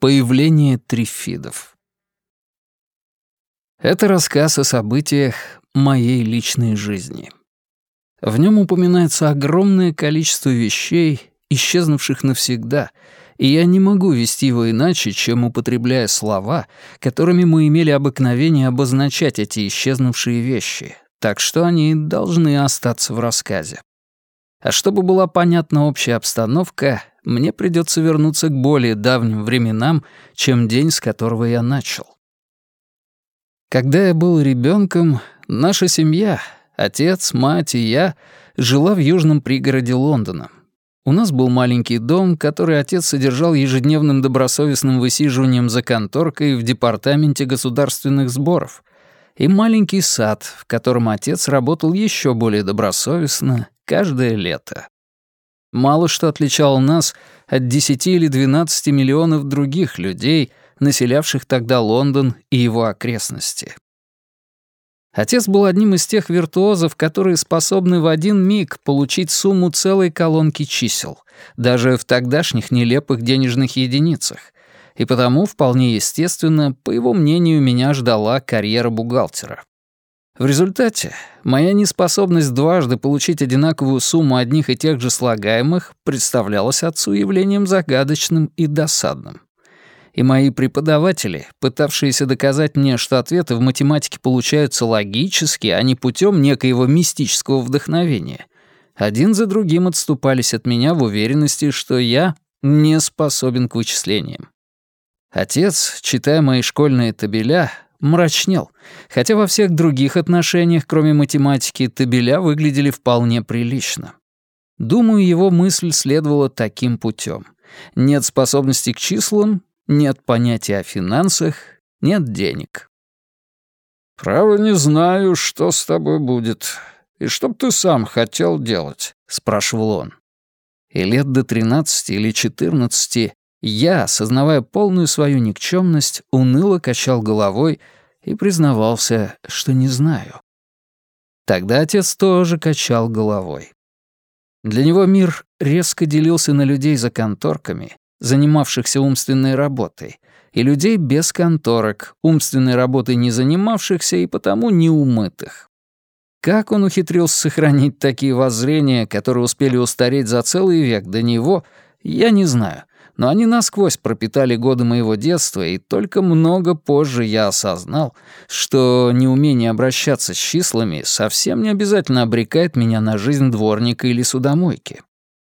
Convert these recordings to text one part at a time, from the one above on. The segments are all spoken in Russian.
Появление трифидов. Это рассказ о событиях моей личной жизни. В нем упоминается огромное количество вещей, исчезнувших навсегда, и я не могу вести его иначе, чем употребляя слова, которыми мы имели обыкновение обозначать эти исчезнувшие вещи, так что они должны остаться в рассказе. А чтобы была понятна общая обстановка, мне придется вернуться к более давним временам, чем день, с которого я начал. Когда я был ребенком, наша семья, отец, мать и я, жила в южном пригороде Лондона. У нас был маленький дом, который отец содержал ежедневным добросовестным высиживанием за конторкой в департаменте государственных сборов, и маленький сад, в котором отец работал еще более добросовестно каждое лето. Мало что отличало нас от 10 или 12 миллионов других людей, населявших тогда Лондон и его окрестности. Отец был одним из тех виртуозов, которые способны в один миг получить сумму целой колонки чисел, даже в тогдашних нелепых денежных единицах, и потому, вполне естественно, по его мнению, меня ждала карьера бухгалтера. В результате моя неспособность дважды получить одинаковую сумму одних и тех же слагаемых представлялась отцу явлением загадочным и досадным. И мои преподаватели, пытавшиеся доказать мне, что ответы в математике получаются логически, а не путем некоего мистического вдохновения, один за другим отступались от меня в уверенности, что я не способен к вычислениям. Отец, читая мои школьные табеля, мрачнел, хотя во всех других отношениях, кроме математики, табеля выглядели вполне прилично. Думаю, его мысль следовала таким путем. Нет способности к числам, нет понятия о финансах, нет денег. «Право не знаю, что с тобой будет. И что б ты сам хотел делать?» — спрашивал он. И лет до тринадцати или четырнадцати я, осознавая полную свою никчемность, уныло качал головой и признавался, что не знаю. Тогда отец тоже качал головой. Для него мир резко делился на людей за конторками, занимавшихся умственной работой, и людей без конторок, умственной работой не занимавшихся и потому неумытых. Как он ухитрился сохранить такие воззрения, которые успели устареть за целый век до него, я не знаю, но они насквозь пропитали годы моего детства, и только много позже я осознал, что неумение обращаться с числами совсем не обязательно обрекает меня на жизнь дворника или судомойки.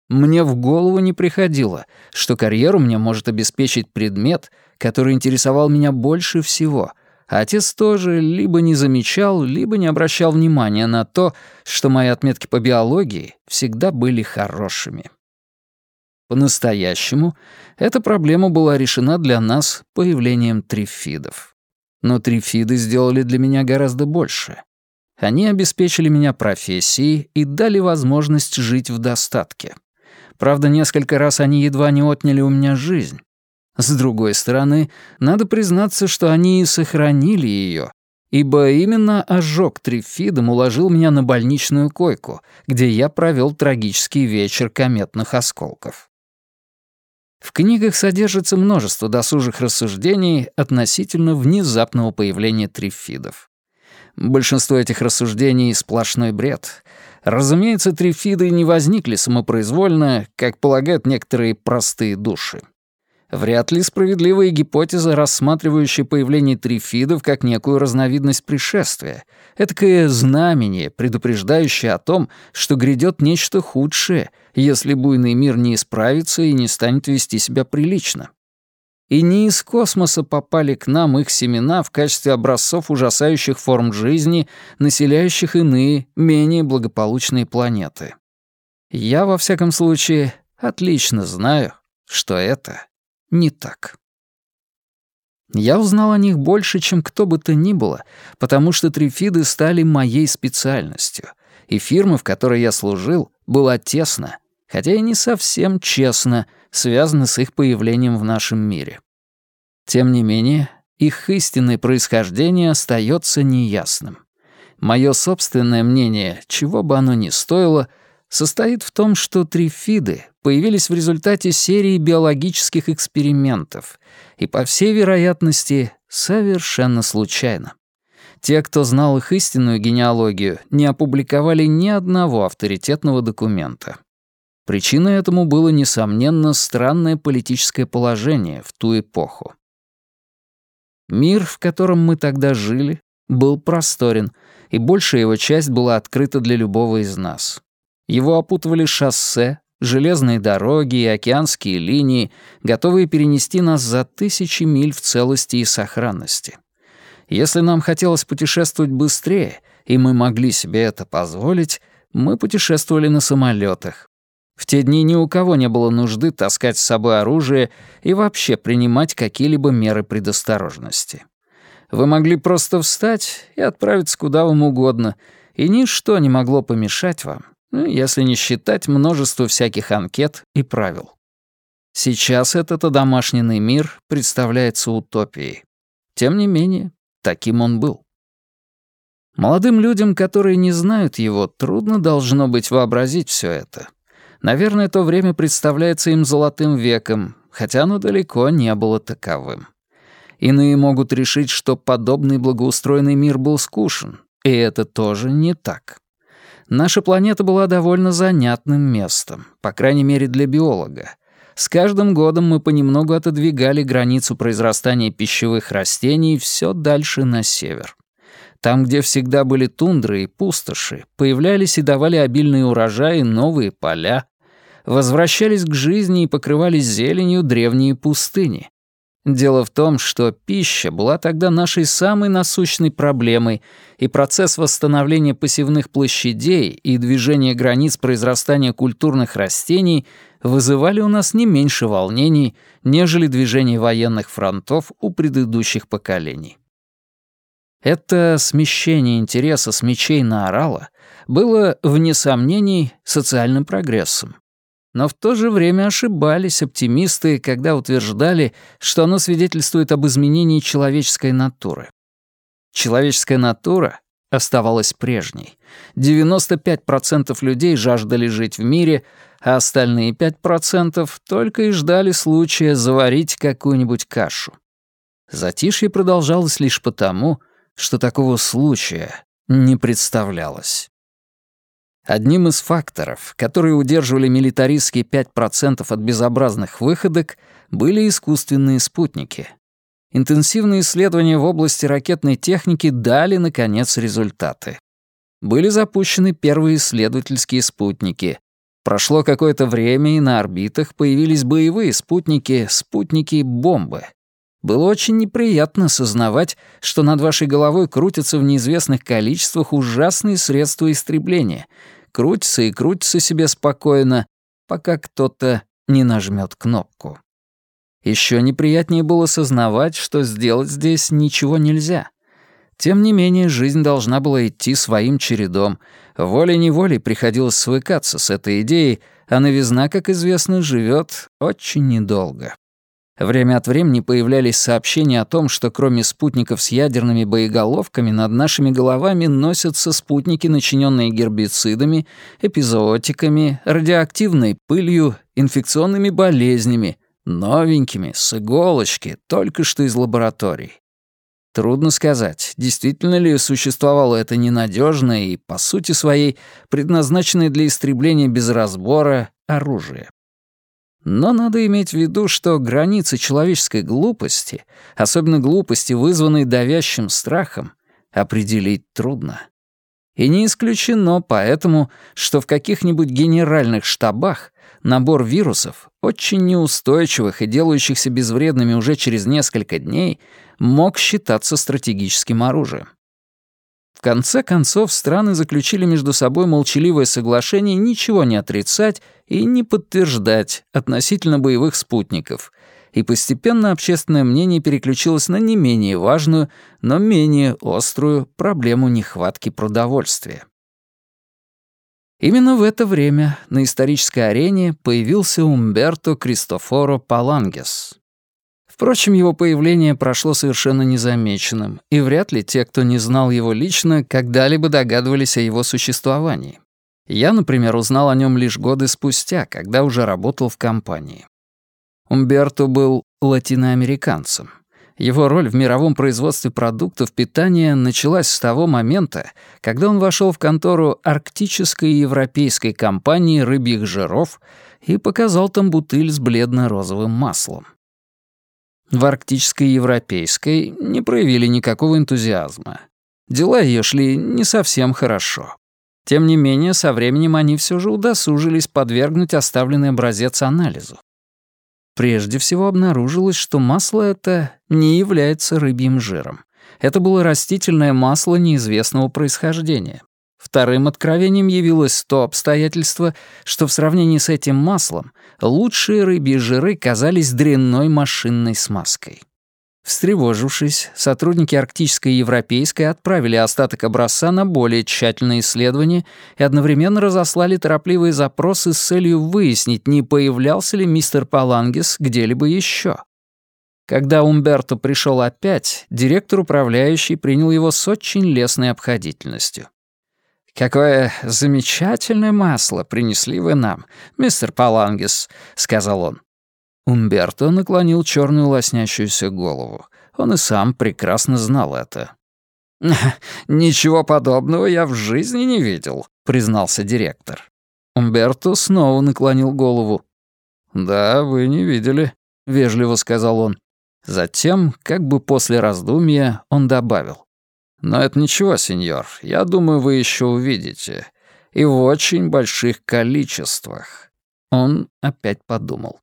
Мне в голову не приходило, что карьеру мне может обеспечить предмет, который интересовал меня больше всего, а отец тоже либо не замечал, либо не обращал внимания на то, что мои отметки по биологии всегда были хорошими. По-настоящему, эта проблема была решена для нас появлением трифидов. Но трифиды сделали для меня гораздо больше. Они обеспечили меня профессией и дали возможность жить в достатке. Правда, несколько раз они едва не отняли у меня жизнь. С другой стороны, надо признаться, что они и сохранили ее, ибо именно ожог трифидом уложил меня на больничную койку, где я провел трагический вечер кометных осколков. В книгах содержится множество досужих рассуждений относительно внезапного появления трифидов. Большинство этих рассуждений — сплошной бред. Разумеется, трифиды не возникли самопроизвольно, как полагают некоторые простые души. Вряд ли справедливая гипотеза, рассматривающая появление трифидов как некую разновидность пришествия, этакое знамение, предупреждающее о том, что грядет нечто худшее, если буйный мир не исправится и не станет вести себя прилично. И не из космоса попали к нам их семена в качестве образцов ужасающих форм жизни, населяющих иные, менее благополучные планеты. Я, во всяком случае, отлично знаю, что это не так. Я узнал о них больше, чем кто бы то ни было, потому что трифиды стали моей специальностью, и фирма, в которой я служил, была тесно, хотя и не совсем честно, связана с их появлением в нашем мире. Тем не менее, их истинное происхождение остается неясным. Мое собственное мнение, чего бы оно ни стоило, состоит в том, что трифиды появились в результате серии биологических экспериментов и, по всей вероятности, совершенно случайно. Те, кто знал их истинную генеалогию, не опубликовали ни одного авторитетного документа. Причиной этому было, несомненно, странное политическое положение в ту эпоху. Мир, в котором мы тогда жили, был просторен, и большая его часть была открыта для любого из нас. Его опутывали шоссе, железные дороги и океанские линии, готовые перенести нас за тысячи миль в целости и сохранности. Если нам хотелось путешествовать быстрее, и мы могли себе это позволить, мы путешествовали на самолетах. В те дни ни у кого не было нужды таскать с собой оружие и вообще принимать какие-либо меры предосторожности. Вы могли просто встать и отправиться куда вам угодно, и ничто не могло помешать вам, ну, если не считать множество всяких анкет и правил. Сейчас этот одомашненный мир представляется утопией. Тем не менее, таким он был. Молодым людям, которые не знают его, трудно должно быть вообразить все это. Наверное, то время представляется им золотым веком, хотя оно далеко не было таковым. Иные могут решить, что подобный благоустроенный мир был скучен, и это тоже не так. Наша планета была довольно занятным местом, по крайней мере для биолога. С каждым годом мы понемногу отодвигали границу произрастания пищевых растений все дальше на север. Там, где всегда были тундры и пустоши, появлялись и давали обильные урожаи новые поля, возвращались к жизни и покрывались зеленью древние пустыни. Дело в том, что пища была тогда нашей самой насущной проблемой, и процесс восстановления посевных площадей и движения границ произрастания культурных растений вызывали у нас не меньше волнений, нежели движение военных фронтов у предыдущих поколений. Это смещение интереса с мечей на орала было, вне сомнений, социальным прогрессом. Но в то же время ошибались оптимисты, когда утверждали, что оно свидетельствует об изменении человеческой натуры. Человеческая натура оставалась прежней. 95% людей жаждали жить в мире, а остальные 5% только и ждали случая заварить какую-нибудь кашу. Затишье продолжалось лишь потому, что такого случая не представлялось. Одним из факторов, которые удерживали милитаристские 5% от безобразных выходок, были искусственные спутники. Интенсивные исследования в области ракетной техники дали, наконец, результаты. Были запущены первые исследовательские спутники. Прошло какое-то время, и на орбитах появились боевые спутники, спутники-бомбы. Было очень неприятно сознавать, что над вашей головой крутятся в неизвестных количествах ужасные средства истребления. Крутятся и крутятся себе спокойно, пока кто-то не нажмет кнопку. Еще неприятнее было сознавать, что сделать здесь ничего нельзя. Тем не менее, жизнь должна была идти своим чередом. Волей-неволей приходилось свыкаться с этой идеей, а новизна, как известно, живет очень недолго. Время от времени появлялись сообщения о том, что кроме спутников с ядерными боеголовками над нашими головами носятся спутники, начиненные гербицидами, эпизоотиками, радиоактивной пылью, инфекционными болезнями, новенькими, с иголочки, только что из лабораторий. Трудно сказать, действительно ли существовало это ненадежное и, по сути своей, предназначенное для истребления без разбора оружие. Но надо иметь в виду, что границы человеческой глупости, особенно глупости, вызванной давящим страхом, определить трудно. И не исключено поэтому, что в каких-нибудь генеральных штабах набор вирусов, очень неустойчивых и делающихся безвредными уже через несколько дней, мог считаться стратегическим оружием. В конце концов, страны заключили между собой молчаливое соглашение ничего не отрицать и не подтверждать относительно боевых спутников, и постепенно общественное мнение переключилось на не менее важную, но менее острую проблему нехватки продовольствия. Именно в это время на исторической арене появился Умберто Кристофоро Палангес. Впрочем, его появление прошло совершенно незамеченным, и вряд ли те, кто не знал его лично, когда-либо догадывались о его существовании. Я, например, узнал о нем лишь годы спустя, когда уже работал в компании. Умберто был латиноамериканцем. Его роль в мировом производстве продуктов питания началась с того момента, когда он вошел в контору арктической европейской компании рыбьих жиров и показал там бутыль с бледно-розовым маслом. В арктической европейской не проявили никакого энтузиазма. Дела ее шли не совсем хорошо. Тем не менее, со временем они все же удосужились подвергнуть оставленный образец анализу. Прежде всего обнаружилось, что масло это не является рыбьим жиром. Это было растительное масло неизвестного происхождения. Вторым откровением явилось то обстоятельство, что в сравнении с этим маслом лучшие рыбьи жиры казались дрянной машинной смазкой. Встревожившись, сотрудники Арктической и Европейской отправили остаток образца на более тщательное исследование и одновременно разослали торопливые запросы с целью выяснить, не появлялся ли мистер Палангис где-либо еще. Когда Умберто пришел опять, директор управляющий принял его с очень лестной обходительностью. «Какое замечательное масло принесли вы нам, мистер Палангис», — сказал он. Умберто наклонил черную лоснящуюся голову. Он и сам прекрасно знал это. «Ничего подобного я в жизни не видел», — признался директор. Умберто снова наклонил голову. «Да, вы не видели», — вежливо сказал он. Затем, как бы после раздумья, он добавил. «Но это ничего, сеньор, я думаю, вы еще увидите. И в очень больших количествах». Он опять подумал.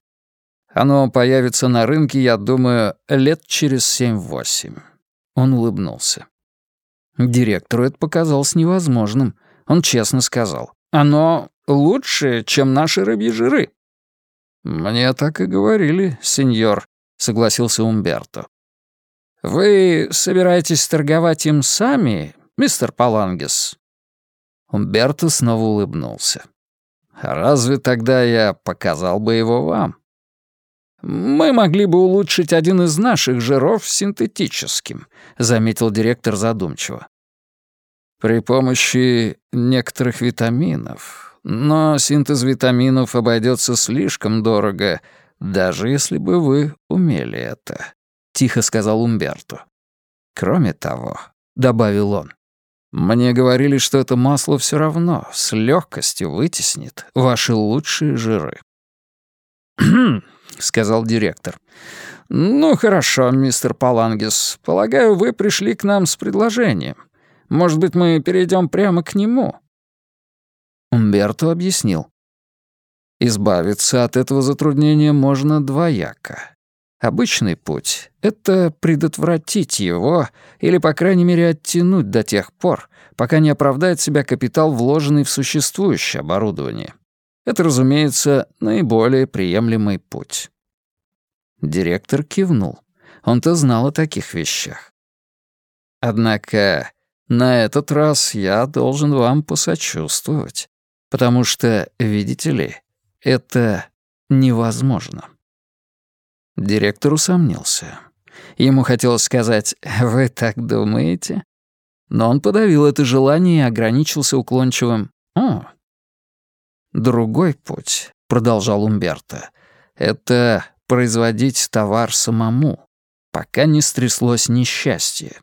Оно появится на рынке, я думаю, лет через семь-восемь». Он улыбнулся. Директору это показалось невозможным. Он честно сказал. «Оно лучше, чем наши рыбьи жиры». «Мне так и говорили, сеньор», — согласился Умберто. «Вы собираетесь торговать им сами, мистер Палангес?» Умберто снова улыбнулся. «Разве тогда я показал бы его вам?» «Мы могли бы улучшить один из наших жиров синтетическим», — заметил директор задумчиво. «При помощи некоторых витаминов. Но синтез витаминов обойдется слишком дорого, даже если бы вы умели это», — тихо сказал Умберто. «Кроме того», — добавил он, — «мне говорили, что это масло все равно с легкостью вытеснит ваши лучшие жиры». — сказал директор. «Ну, хорошо, мистер Палангис. Полагаю, вы пришли к нам с предложением. Может быть, мы перейдем прямо к нему?» Умберто объяснил. «Избавиться от этого затруднения можно двояко. Обычный путь — это предотвратить его или, по крайней мере, оттянуть до тех пор, пока не оправдает себя капитал, вложенный в существующее оборудование. Это, разумеется, наиболее приемлемый путь. Директор кивнул. Он-то знал о таких вещах. Однако на этот раз я должен вам посочувствовать, потому что, видите ли, это невозможно. Директор усомнился. Ему хотелось сказать «Вы так думаете?» Но он подавил это желание и ограничился уклончивым «О, Другой путь, продолжал Умберто, это производить товар самому, пока не стряслось несчастье.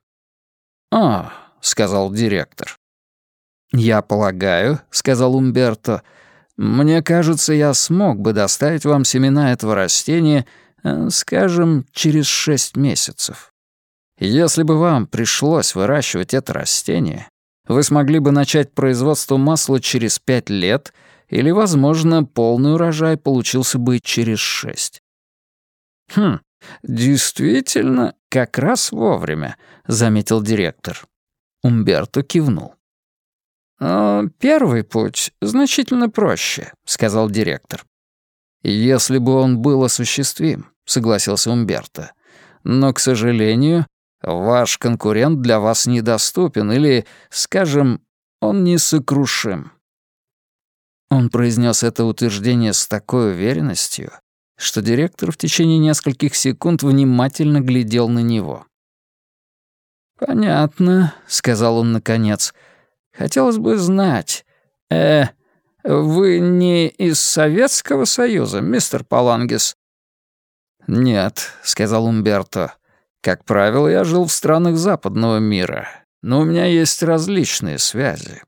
«А», — сказал директор. «Я полагаю», — сказал Умберто, — «мне кажется, я смог бы доставить вам семена этого растения, скажем, через шесть месяцев. Если бы вам пришлось выращивать это растение, вы смогли бы начать производство масла через пять лет — или, возможно, полный урожай получился бы через шесть. «Хм, действительно, как раз вовремя», — заметил директор. Умберто кивнул. «Первый путь значительно проще», — сказал директор. «Если бы он был осуществим», — согласился Умберто. «Но, к сожалению, ваш конкурент для вас недоступен или, скажем, он несокрушим». Он произнес это утверждение с такой уверенностью, что директор в течение нескольких секунд внимательно глядел на него. «Понятно», — сказал он наконец. «Хотелось бы знать. Э, Вы не из Советского Союза, мистер Палангис?» «Нет», — сказал Умберто. «Как правило, я жил в странах западного мира, но у меня есть различные связи».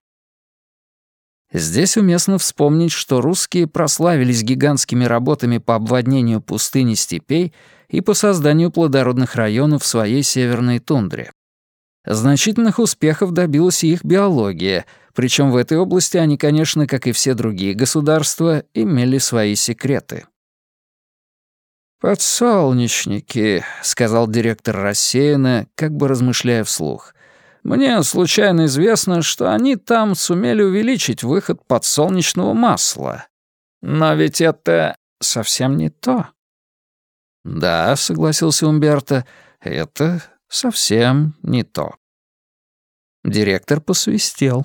Здесь уместно вспомнить, что русские прославились гигантскими работами по обводнению пустыни степей и по созданию плодородных районов в своей северной тундре. Значительных успехов добилась и их биология, причем в этой области они, конечно, как и все другие государства, имели свои секреты. «Подсолнечники», — сказал директор рассеянно, как бы размышляя вслух. Мне случайно известно, что они там сумели увеличить выход подсолнечного масла. Но ведь это совсем не то. Да, согласился Умберто, это совсем не то. Директор посвистел.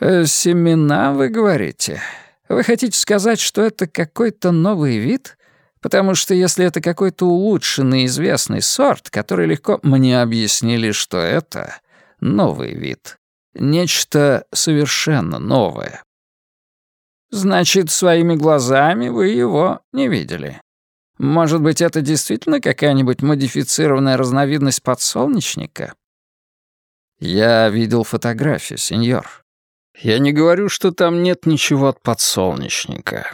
«Э, «Семена, вы говорите? Вы хотите сказать, что это какой-то новый вид? Потому что если это какой-то улучшенный известный сорт, который легко... Мне объяснили, что это новый вид. Нечто совершенно новое. Значит, своими глазами вы его не видели. Может быть, это действительно какая-нибудь модифицированная разновидность подсолнечника? Я видел фотографии, сеньор. Я не говорю, что там нет ничего от подсолнечника.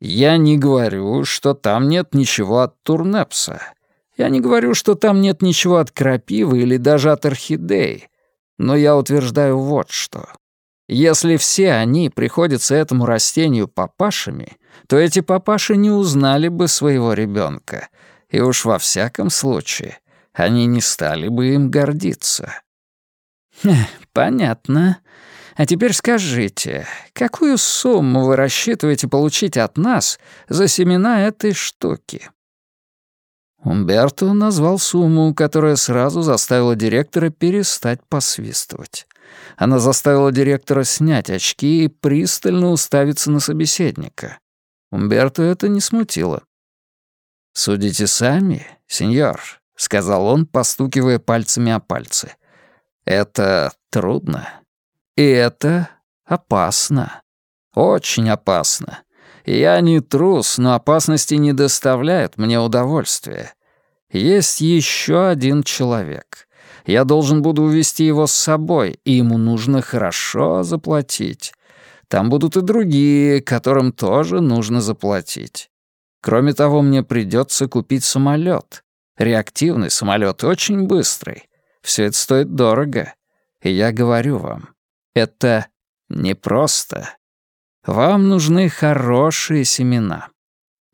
Я не говорю, что там нет ничего от турнепса. Я не говорю, что там нет ничего от крапивы или даже от орхидей. Но я утверждаю вот что. Если все они приходятся этому растению папашами, то эти папаши не узнали бы своего ребенка, и уж во всяком случае они не стали бы им гордиться. «Понятно. А теперь скажите, какую сумму вы рассчитываете получить от нас за семена этой штуки?» Умберто назвал сумму, которая сразу заставила директора перестать посвистывать. Она заставила директора снять очки и пристально уставиться на собеседника. Умберто это не смутило. «Судите сами, сеньор», — сказал он, постукивая пальцами о пальцы. «Это трудно. И это опасно. Очень опасно. Я не трус, но опасности не доставляют мне удовольствия. Есть еще один человек. Я должен буду увести его с собой, и ему нужно хорошо заплатить. Там будут и другие, которым тоже нужно заплатить. Кроме того, мне придется купить самолет. Реактивный самолет, очень быстрый. Все это стоит дорого. И я говорю вам, это непросто. Вам нужны хорошие семена.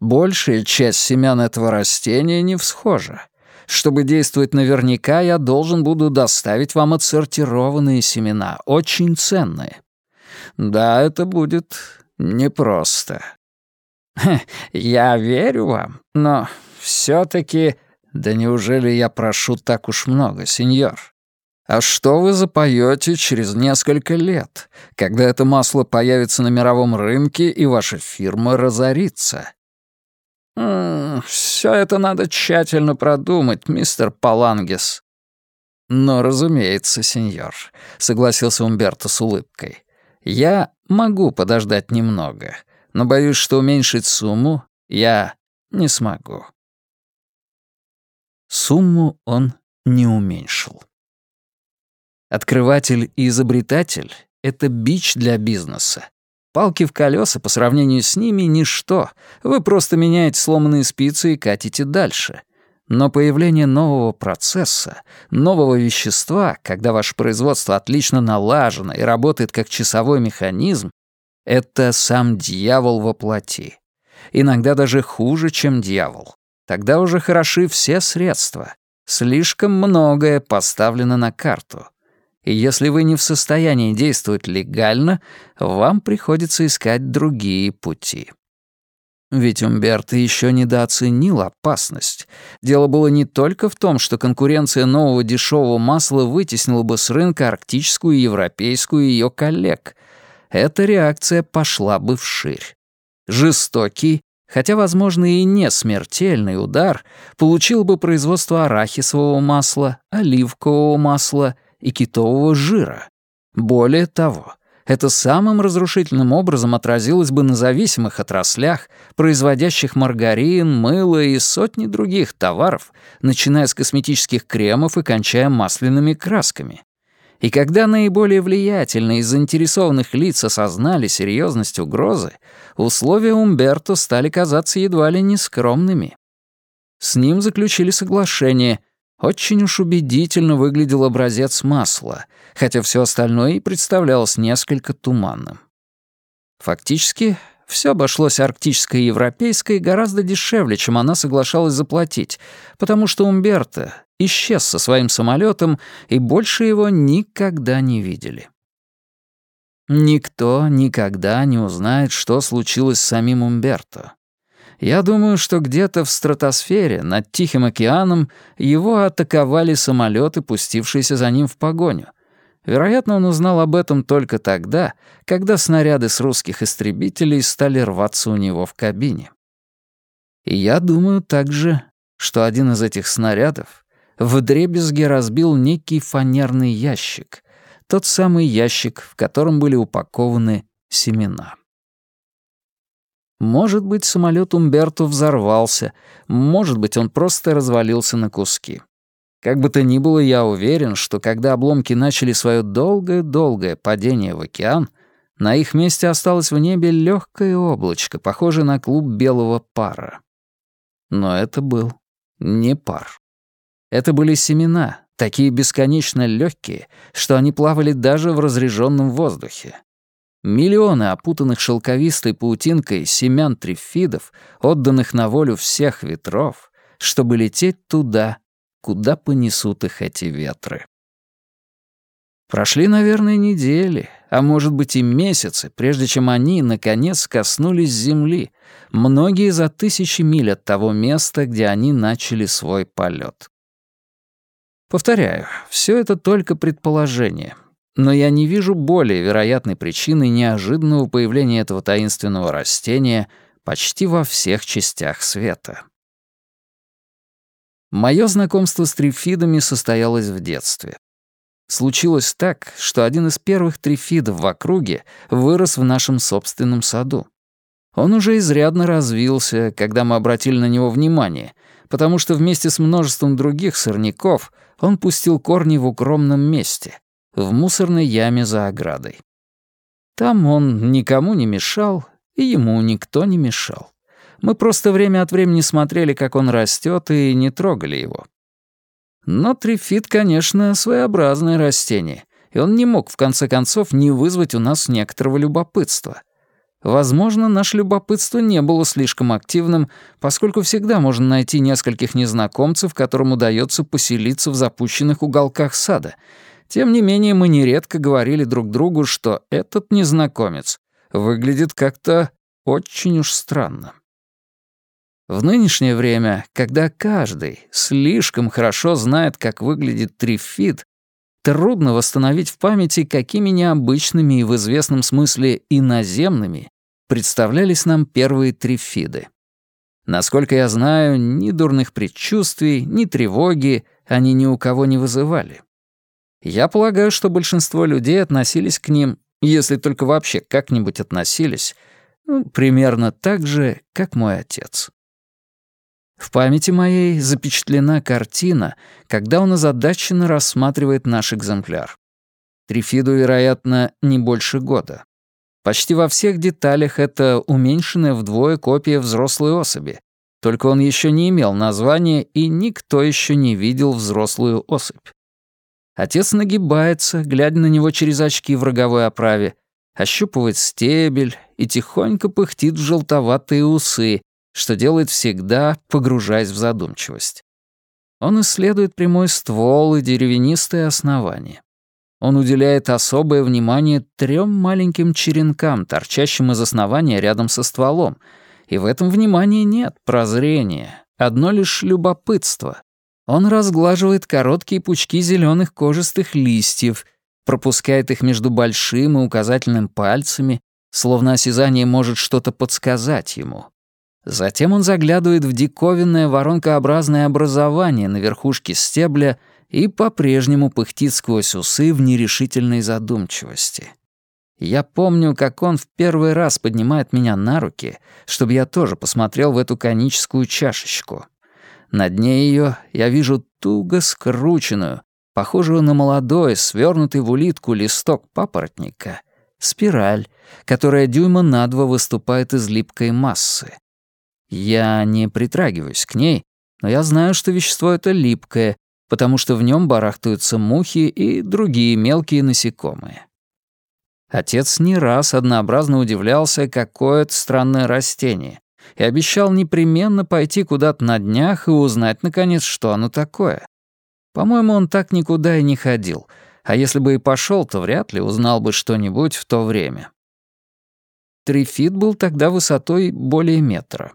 Большая часть семян этого растения не всхожа. Чтобы действовать наверняка, я должен буду доставить вам отсортированные семена, очень ценные. Да, это будет непросто. Я верю вам, но все таки Да неужели я прошу так уж много, сеньор? А что вы запоете через несколько лет, когда это масло появится на мировом рынке и ваша фирма разорится? «Все это надо тщательно продумать, мистер Палангес». «Но, разумеется, сеньор», — согласился Умберто с улыбкой. «Я могу подождать немного, но боюсь, что уменьшить сумму я не смогу». Сумму он не уменьшил. Открыватель и изобретатель — это бич для бизнеса. Палки в колеса по сравнению с ними — ничто. Вы просто меняете сломанные спицы и катите дальше. Но появление нового процесса, нового вещества, когда ваше производство отлично налажено и работает как часовой механизм, это сам дьявол во плоти. Иногда даже хуже, чем дьявол. Тогда уже хороши все средства. Слишком многое поставлено на карту и если вы не в состоянии действовать легально, вам приходится искать другие пути. Ведь Умберто еще недооценил опасность. Дело было не только в том, что конкуренция нового дешевого масла вытеснила бы с рынка арктическую и европейскую ее коллег. Эта реакция пошла бы вширь. Жестокий, хотя, возможно, и не смертельный удар получил бы производство арахисового масла, оливкового масла и китового жира. Более того, это самым разрушительным образом отразилось бы на зависимых отраслях, производящих маргарин, мыло и сотни других товаров, начиная с косметических кремов и кончая масляными красками. И когда наиболее влиятельные из заинтересованных лиц осознали серьезность угрозы, условия Умберто стали казаться едва ли не скромными. С ним заключили соглашение — очень уж убедительно выглядел образец масла, хотя все остальное и представлялось несколько туманным. Фактически, все обошлось арктическое и европейское гораздо дешевле, чем она соглашалась заплатить, потому что Умберто исчез со своим самолетом, и больше его никогда не видели. Никто никогда не узнает, что случилось с самим Умберто. Я думаю, что где-то в стратосфере, над Тихим океаном, его атаковали самолеты, пустившиеся за ним в погоню. Вероятно, он узнал об этом только тогда, когда снаряды с русских истребителей стали рваться у него в кабине. И я думаю также, что один из этих снарядов вдребезги разбил некий фанерный ящик, тот самый ящик, в котором были упакованы семена. Может быть, самолет Умберто взорвался, может быть, он просто развалился на куски. Как бы то ни было, я уверен, что когда обломки начали свое долгое-долгое падение в океан, на их месте осталось в небе легкое облачко, похожее на клуб белого пара. Но это был не пар. Это были семена, такие бесконечно легкие, что они плавали даже в разреженном воздухе. Миллионы опутанных шелковистой паутинкой семян трифидов, отданных на волю всех ветров, чтобы лететь туда, куда понесут их эти ветры. Прошли, наверное, недели, а может быть и месяцы, прежде чем они, наконец, коснулись земли, многие за тысячи миль от того места, где они начали свой полет. Повторяю, все это только предположение, но я не вижу более вероятной причины неожиданного появления этого таинственного растения почти во всех частях света. Моё знакомство с трифидами состоялось в детстве. Случилось так, что один из первых трифидов в округе вырос в нашем собственном саду. Он уже изрядно развился, когда мы обратили на него внимание, потому что вместе с множеством других сорняков он пустил корни в укромном месте, в мусорной яме за оградой. Там он никому не мешал, и ему никто не мешал. Мы просто время от времени смотрели, как он растет, и не трогали его. Но трифит, конечно, своеобразное растение, и он не мог, в конце концов, не вызвать у нас некоторого любопытства. Возможно, наше любопытство не было слишком активным, поскольку всегда можно найти нескольких незнакомцев, которым удается поселиться в запущенных уголках сада — тем не менее, мы нередко говорили друг другу, что этот незнакомец выглядит как-то очень уж странно. В нынешнее время, когда каждый слишком хорошо знает, как выглядит трифид, трудно восстановить в памяти, какими необычными и в известном смысле иноземными представлялись нам первые трифиды. Насколько я знаю, ни дурных предчувствий, ни тревоги они ни у кого не вызывали. Я полагаю, что большинство людей относились к ним, если только вообще как-нибудь относились, ну, примерно так же, как мой отец. В памяти моей запечатлена картина, когда он озадаченно рассматривает наш экземпляр. Трифиду, вероятно, не больше года. Почти во всех деталях это уменьшенная вдвое копия взрослой особи, только он еще не имел названия, и никто еще не видел взрослую особь. Отец нагибается, глядя на него через очки в роговой оправе, ощупывает стебель и тихонько пыхтит в желтоватые усы, что делает всегда, погружаясь в задумчивость. Он исследует прямой ствол и деревянистое основание. Он уделяет особое внимание трем маленьким черенкам, торчащим из основания рядом со стволом, и в этом внимании нет прозрения, одно лишь любопытство, он разглаживает короткие пучки зеленых кожистых листьев, пропускает их между большим и указательным пальцами, словно осязание может что-то подсказать ему. Затем он заглядывает в диковинное воронкообразное образование на верхушке стебля и по-прежнему пыхтит сквозь усы в нерешительной задумчивости. Я помню, как он в первый раз поднимает меня на руки, чтобы я тоже посмотрел в эту коническую чашечку. На дне ее я вижу туго скрученную, похожую на молодой, свернутый в улитку листок папоротника, спираль, которая дюйма на два выступает из липкой массы. Я не притрагиваюсь к ней, но я знаю, что вещество это липкое, потому что в нем барахтаются мухи и другие мелкие насекомые. Отец не раз однообразно удивлялся, какое это странное растение, и обещал непременно пойти куда-то на днях и узнать, наконец, что оно такое. По-моему, он так никуда и не ходил, а если бы и пошел, то вряд ли узнал бы что-нибудь в то время. Трифит был тогда высотой более метра.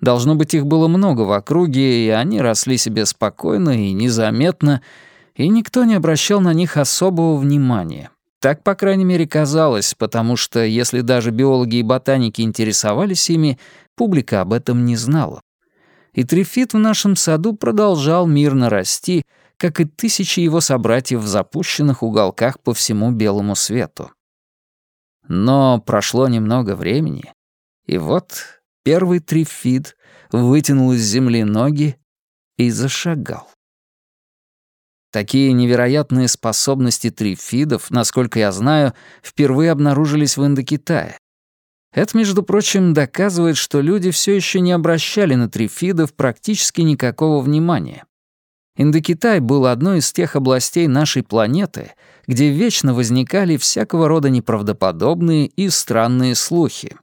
Должно быть, их было много в округе, и они росли себе спокойно и незаметно, и никто не обращал на них особого внимания. Так, по крайней мере, казалось, потому что если даже биологи и ботаники интересовались ими, публика об этом не знала. И трифит в нашем саду продолжал мирно расти, как и тысячи его собратьев в запущенных уголках по всему белому свету. Но прошло немного времени, и вот первый трифит вытянул из земли ноги и зашагал. Такие невероятные способности трифидов, насколько я знаю, впервые обнаружились в Индокитае. Это, между прочим, доказывает, что люди все еще не обращали на трифидов практически никакого внимания. Индокитай был одной из тех областей нашей планеты, где вечно возникали всякого рода неправдоподобные и странные слухи.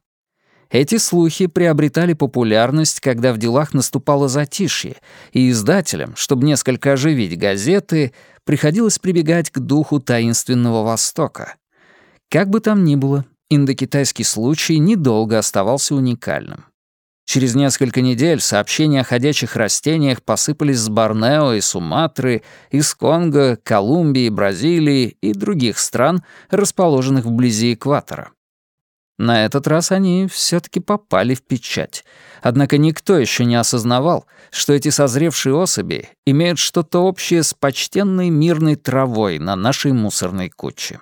Эти слухи приобретали популярность, когда в делах наступало затишье, и издателям, чтобы несколько оживить газеты, приходилось прибегать к духу таинственного Востока. Как бы там ни было, индокитайский случай недолго оставался уникальным. Через несколько недель сообщения о ходячих растениях посыпались с Борнео и Суматры, из Конго, Колумбии, Бразилии и других стран, расположенных вблизи экватора. На этот раз они все таки попали в печать. Однако никто еще не осознавал, что эти созревшие особи имеют что-то общее с почтенной мирной травой на нашей мусорной куче.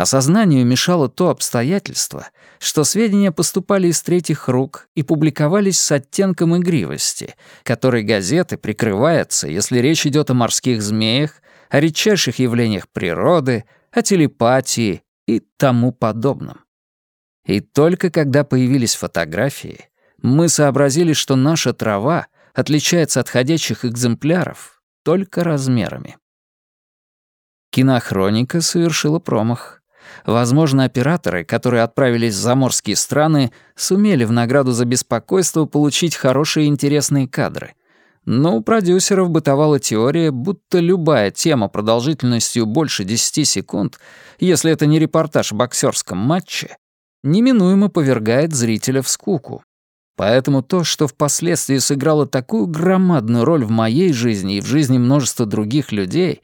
Осознанию мешало то обстоятельство, что сведения поступали из третьих рук и публиковались с оттенком игривости, которой газеты прикрываются, если речь идет о морских змеях, о редчайших явлениях природы, о телепатии и тому подобном. И только когда появились фотографии, мы сообразили, что наша трава отличается от ходячих экземпляров только размерами. Кинохроника совершила промах. Возможно, операторы, которые отправились в заморские страны, сумели в награду за беспокойство получить хорошие и интересные кадры. Но у продюсеров бытовала теория, будто любая тема продолжительностью больше 10 секунд, если это не репортаж о боксерском матче, неминуемо повергает зрителя в скуку. Поэтому то, что впоследствии сыграло такую громадную роль в моей жизни и в жизни множества других людей,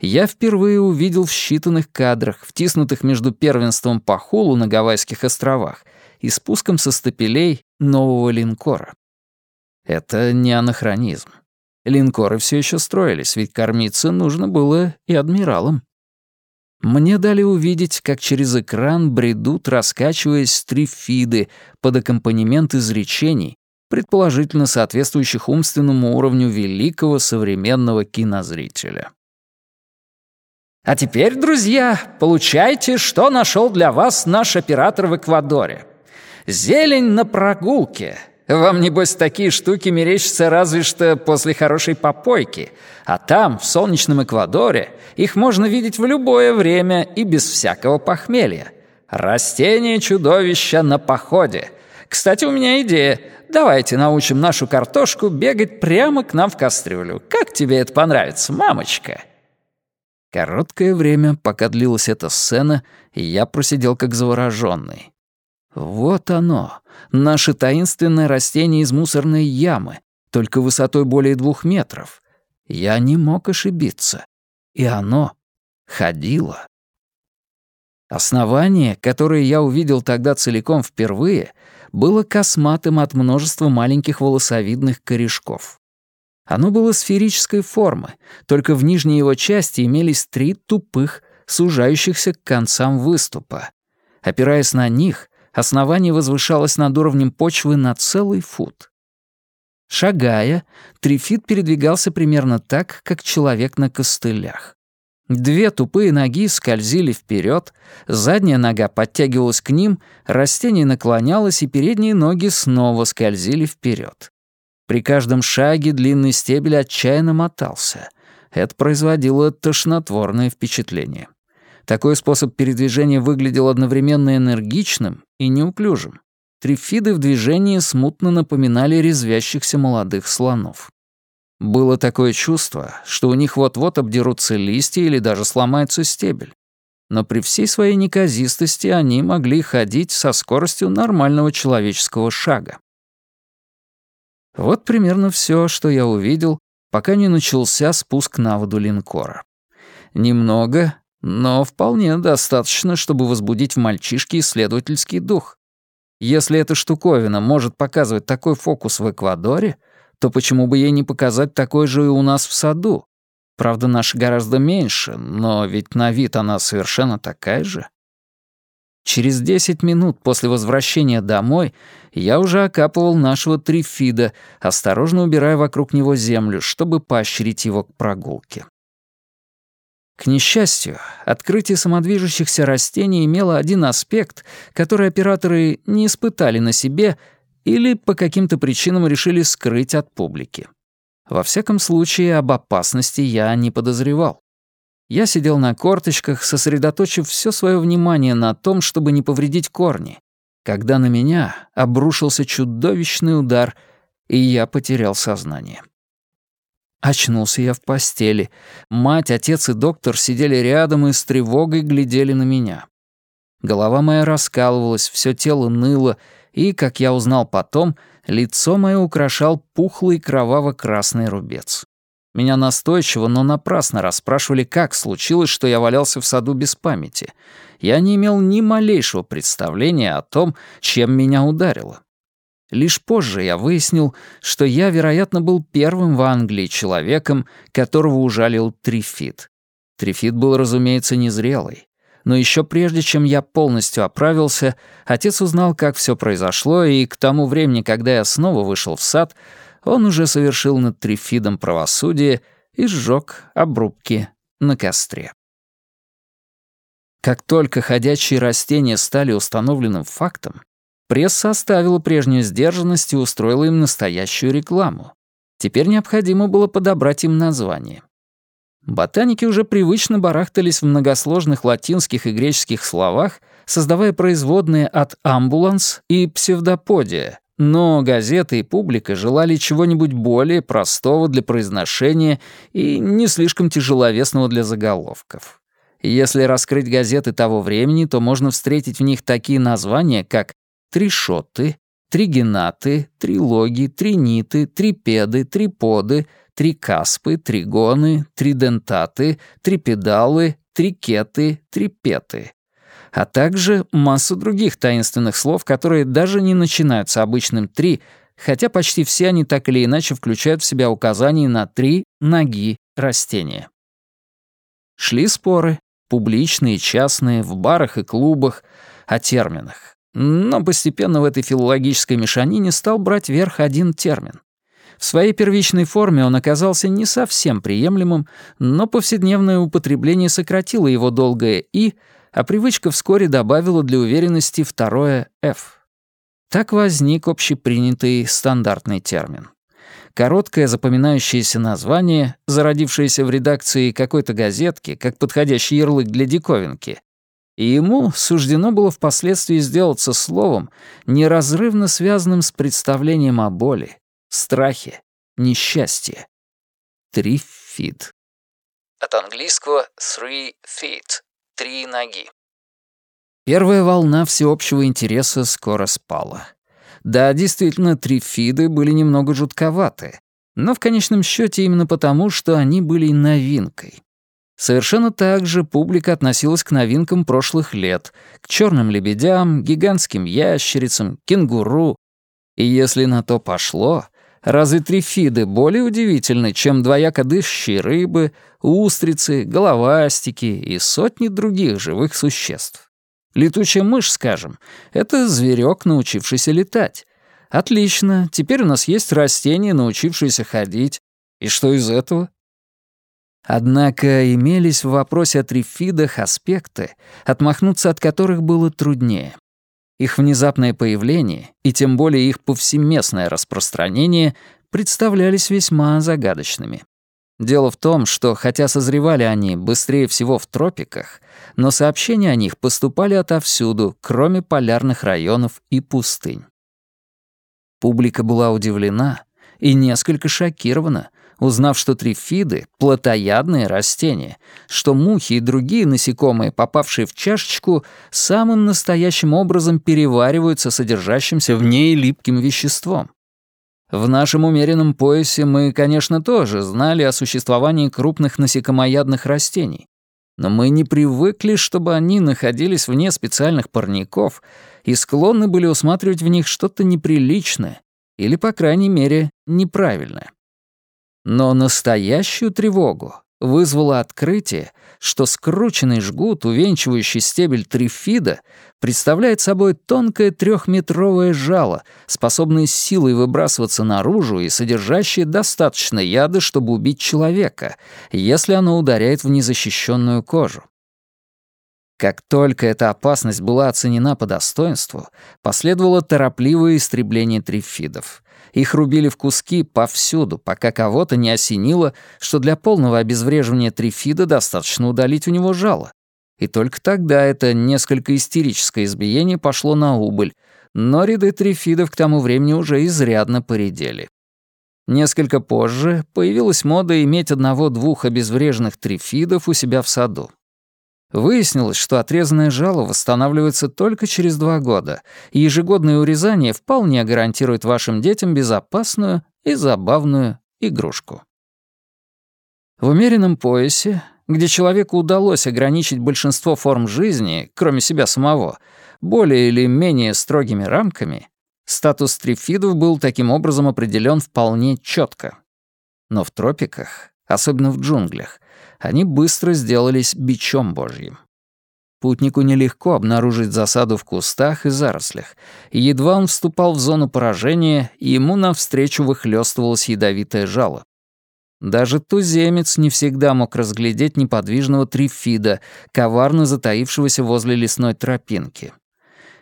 я впервые увидел в считанных кадрах, втиснутых между первенством по холу на Гавайских островах и спуском со стапелей нового линкора. Это не анахронизм. Линкоры все еще строились, ведь кормиться нужно было и адмиралам. Мне дали увидеть, как через экран бредут, раскачиваясь стрифиды под аккомпанемент изречений, предположительно соответствующих умственному уровню великого современного кинозрителя. А теперь, друзья, получайте, что нашел для вас наш оператор в Эквадоре. Зелень на прогулке — вам, небось, такие штуки мерещатся разве что после хорошей попойки. А там, в солнечном Эквадоре, их можно видеть в любое время и без всякого похмелья. Растение-чудовище на походе. Кстати, у меня идея. Давайте научим нашу картошку бегать прямо к нам в кастрюлю. Как тебе это понравится, мамочка?» Короткое время, пока длилась эта сцена, я просидел как заворожённый. Вот оно, наше таинственное растение из мусорной ямы, только высотой более двух метров. Я не мог ошибиться. И оно ходило. Основание, которое я увидел тогда целиком впервые, было косматым от множества маленьких волосовидных корешков. Оно было сферической формы, только в нижней его части имелись три тупых, сужающихся к концам выступа. Опираясь на них, основание возвышалось над уровнем почвы на целый фут. Шагая, трифит передвигался примерно так, как человек на костылях. Две тупые ноги скользили вперед, задняя нога подтягивалась к ним, растение наклонялось, и передние ноги снова скользили вперед. При каждом шаге длинный стебель отчаянно мотался. Это производило тошнотворное впечатление. Такой способ передвижения выглядел одновременно энергичным и неуклюжим. Трифиды в движении смутно напоминали резвящихся молодых слонов. Было такое чувство, что у них вот-вот обдерутся листья или даже сломается стебель. Но при всей своей неказистости они могли ходить со скоростью нормального человеческого шага. Вот примерно все, что я увидел, пока не начался спуск на воду линкора. Немного, но вполне достаточно, чтобы возбудить в мальчишке исследовательский дух. Если эта штуковина может показывать такой фокус в Эквадоре, то почему бы ей не показать такой же и у нас в саду? Правда, наша гораздо меньше, но ведь на вид она совершенно такая же. Через 10 минут после возвращения домой я уже окапывал нашего трифида, осторожно убирая вокруг него землю, чтобы поощрить его к прогулке. К несчастью, открытие самодвижущихся растений имело один аспект, который операторы не испытали на себе или по каким-то причинам решили скрыть от публики. Во всяком случае, об опасности я не подозревал. Я сидел на корточках, сосредоточив все свое внимание на том, чтобы не повредить корни, когда на меня обрушился чудовищный удар, и я потерял сознание. Очнулся я в постели. Мать, отец и доктор сидели рядом и с тревогой глядели на меня. Голова моя раскалывалась, все тело ныло, и, как я узнал потом, лицо мое украшал пухлый кроваво-красный рубец. Меня настойчиво, но напрасно расспрашивали, как случилось, что я валялся в саду без памяти. Я не имел ни малейшего представления о том, чем меня ударило. Лишь позже я выяснил, что я, вероятно, был первым в Англии человеком, которого ужалил трифит. Трифит был, разумеется, незрелый. Но еще прежде, чем я полностью оправился, отец узнал, как все произошло, и к тому времени, когда я снова вышел в сад, он уже совершил над трифидом правосудие и сжег обрубки на костре. Как только ходячие растения стали установленным фактом, Пресса оставила прежнюю сдержанность и устроила им настоящую рекламу. Теперь необходимо было подобрать им название. Ботаники уже привычно барахтались в многосложных латинских и греческих словах, создавая производные от «амбуланс» и «псевдоподия», но газеты и публика желали чего-нибудь более простого для произношения и не слишком тяжеловесного для заголовков. Если раскрыть газеты того времени, то можно встретить в них такие названия, как тришоты, тригенаты, трилоги, триниты, трипеды, триподы, трикаспы, тригоны, тридентаты, трипедалы, трикеты, трипеты. А также массу других таинственных слов, которые даже не начинаются обычным «три», хотя почти все они так или иначе включают в себя указания на три ноги растения. Шли споры, публичные частные, в барах и клубах, о терминах. Но постепенно в этой филологической мешанине стал брать верх один термин. В своей первичной форме он оказался не совсем приемлемым, но повседневное употребление сократило его долгое «и», а привычка вскоре добавила для уверенности второе «ф». Так возник общепринятый стандартный термин. Короткое запоминающееся название, зародившееся в редакции какой-то газетки, как подходящий ярлык для диковинки, и ему суждено было впоследствии сделаться словом, неразрывно связанным с представлением о боли, страхе, несчастье. Трифид. От английского three feet — три ноги. Первая волна всеобщего интереса скоро спала. Да, действительно, трифиды были немного жутковаты, но в конечном счете именно потому, что они были новинкой. Совершенно так же публика относилась к новинкам прошлых лет, к черным лебедям, гигантским ящерицам, кенгуру. И если на то пошло, Разве трифиды более удивительны, чем двояко дышащие рыбы, устрицы, головастики и сотни других живых существ? Летучая мышь, скажем, это зверек, научившийся летать. Отлично, теперь у нас есть растение, научившееся ходить. И что из этого? Однако имелись в вопросе о трифидах аспекты, отмахнуться от которых было труднее. Их внезапное появление, и тем более их повсеместное распространение, представлялись весьма загадочными. Дело в том, что хотя созревали они быстрее всего в тропиках, но сообщения о них поступали отовсюду, кроме полярных районов и пустынь. Публика была удивлена и несколько шокирована, узнав, что трифиды — плотоядные растения, что мухи и другие насекомые, попавшие в чашечку, самым настоящим образом перевариваются содержащимся в ней липким веществом. В нашем умеренном поясе мы, конечно, тоже знали о существовании крупных насекомоядных растений, но мы не привыкли, чтобы они находились вне специальных парников и склонны были усматривать в них что-то неприличное или, по крайней мере, неправильное. Но настоящую тревогу вызвало открытие, что скрученный жгут, увенчивающий стебель трифида, представляет собой тонкое трехметровое жало, способное силой выбрасываться наружу и содержащее достаточно яда, чтобы убить человека, если оно ударяет в незащищенную кожу. Как только эта опасность была оценена по достоинству, последовало торопливое истребление трифидов. Их рубили в куски повсюду, пока кого-то не осенило, что для полного обезвреживания трифида достаточно удалить у него жало. И только тогда это несколько истерическое избиение пошло на убыль, но ряды трифидов к тому времени уже изрядно поредели. Несколько позже появилась мода иметь одного-двух обезвреженных трифидов у себя в саду. Выяснилось, что отрезанное жало восстанавливается только через два года, и ежегодное урезание вполне гарантирует вашим детям безопасную и забавную игрушку. В умеренном поясе, где человеку удалось ограничить большинство форм жизни, кроме себя самого, более или менее строгими рамками, статус трифидов был таким образом определен вполне четко. Но в тропиках, особенно в джунглях, они быстро сделались бичом божьим. Путнику нелегко обнаружить засаду в кустах и зарослях, едва он вступал в зону поражения, ему навстречу выхлёстывалось ядовитое жало. Даже туземец не всегда мог разглядеть неподвижного трифида, коварно затаившегося возле лесной тропинки.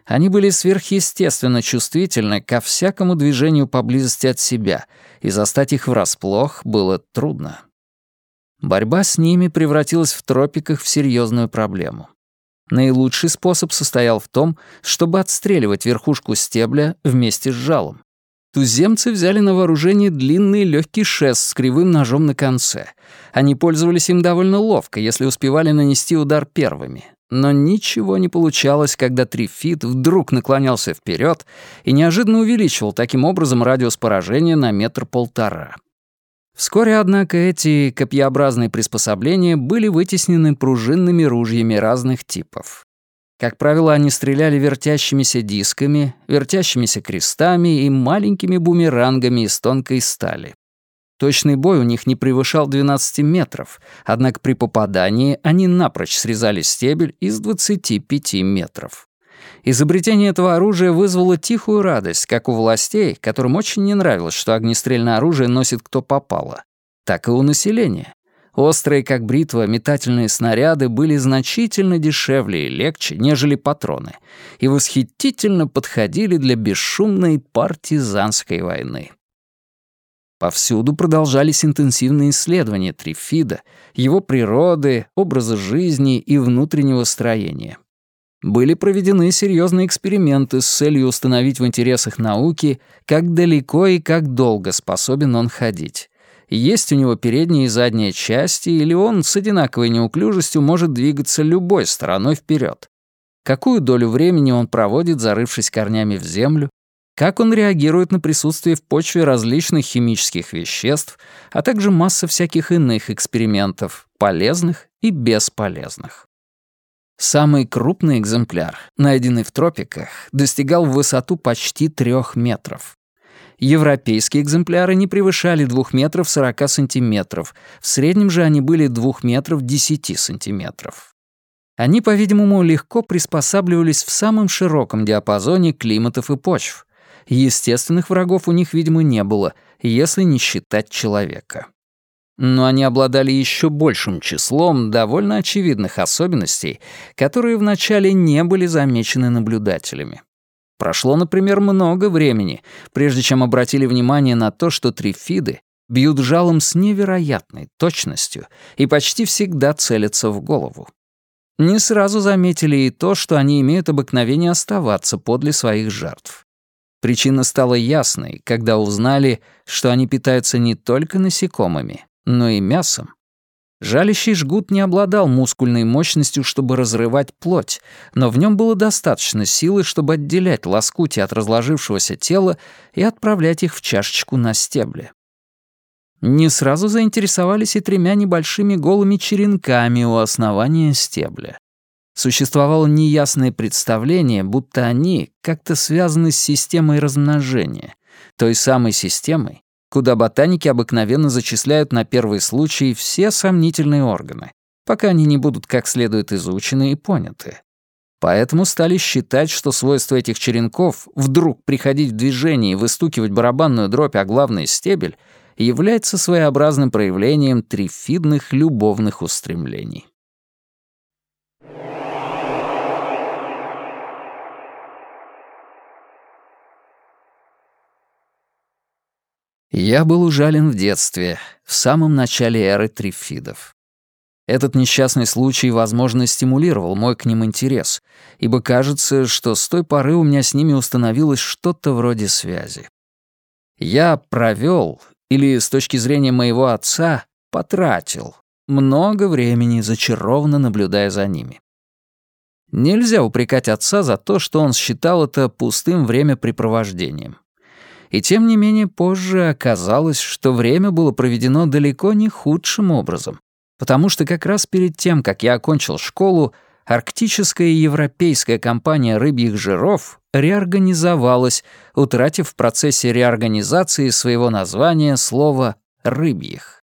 Они были сверхъестественно чувствительны ко всякому движению поблизости от себя, и застать их врасплох было трудно. Борьба с ними превратилась в тропиках в серьезную проблему. Наилучший способ состоял в том, чтобы отстреливать верхушку стебля вместе с жалом. Туземцы взяли на вооружение длинный легкий шест с кривым ножом на конце. Они пользовались им довольно ловко, если успевали нанести удар первыми. Но ничего не получалось, когда трифит вдруг наклонялся вперед и неожиданно увеличивал таким образом радиус поражения на метр-полтора. Вскоре, однако, эти копьеобразные приспособления были вытеснены пружинными ружьями разных типов. Как правило, они стреляли вертящимися дисками, вертящимися крестами и маленькими бумерангами из тонкой стали. Точный бой у них не превышал 12 метров, однако при попадании они напрочь срезали стебель из 25 метров. Изобретение этого оружия вызвало тихую радость как у властей, которым очень не нравилось, что огнестрельное оружие носит кто попало, так и у населения. Острые, как бритва, метательные снаряды были значительно дешевле и легче, нежели патроны, и восхитительно подходили для бесшумной партизанской войны. Повсюду продолжались интенсивные исследования трифида, его природы, образа жизни и внутреннего строения. Были проведены серьезные эксперименты с целью установить в интересах науки, как далеко и как долго способен он ходить. Есть у него передняя и задняя части, или он с одинаковой неуклюжестью может двигаться любой стороной вперед. Какую долю времени он проводит, зарывшись корнями в землю, как он реагирует на присутствие в почве различных химических веществ, а также масса всяких иных экспериментов, полезных и бесполезных. Самый крупный экземпляр, найденный в тропиках, достигал в высоту почти трех метров. Европейские экземпляры не превышали 2 метров 40 сантиметров, в среднем же они были 2 метров 10 сантиметров. Они, по-видимому, легко приспосабливались в самом широком диапазоне климатов и почв. Естественных врагов у них, видимо, не было, если не считать человека. Но они обладали еще большим числом довольно очевидных особенностей, которые вначале не были замечены наблюдателями. Прошло, например, много времени, прежде чем обратили внимание на то, что трифиды бьют жалом с невероятной точностью и почти всегда целятся в голову. Не сразу заметили и то, что они имеют обыкновение оставаться подле своих жертв. Причина стала ясной, когда узнали, что они питаются не только насекомыми, но и мясом. Жалящий жгут не обладал мускульной мощностью, чтобы разрывать плоть, но в нем было достаточно силы, чтобы отделять лоскути от разложившегося тела и отправлять их в чашечку на стебле. Не сразу заинтересовались и тремя небольшими голыми черенками у основания стебля. Существовало неясное представление, будто они как-то связаны с системой размножения, той самой системой, куда ботаники обыкновенно зачисляют на первый случай все сомнительные органы, пока они не будут как следует изучены и поняты. Поэтому стали считать, что свойство этих черенков вдруг приходить в движение и выстукивать барабанную дробь о главный стебель является своеобразным проявлением трифидных любовных устремлений. Я был ужален в детстве, в самом начале эры трифидов. Этот несчастный случай, возможно, стимулировал мой к ним интерес, ибо кажется, что с той поры у меня с ними установилось что-то вроде связи. Я провел, или с точки зрения моего отца, потратил много времени, зачарованно наблюдая за ними. Нельзя упрекать отца за то, что он считал это пустым времяпрепровождением. И тем не менее позже оказалось, что время было проведено далеко не худшим образом, потому что как раз перед тем, как я окончил школу, арктическая и европейская компания рыбьих жиров реорганизовалась, утратив в процессе реорганизации своего названия слово «рыбьих».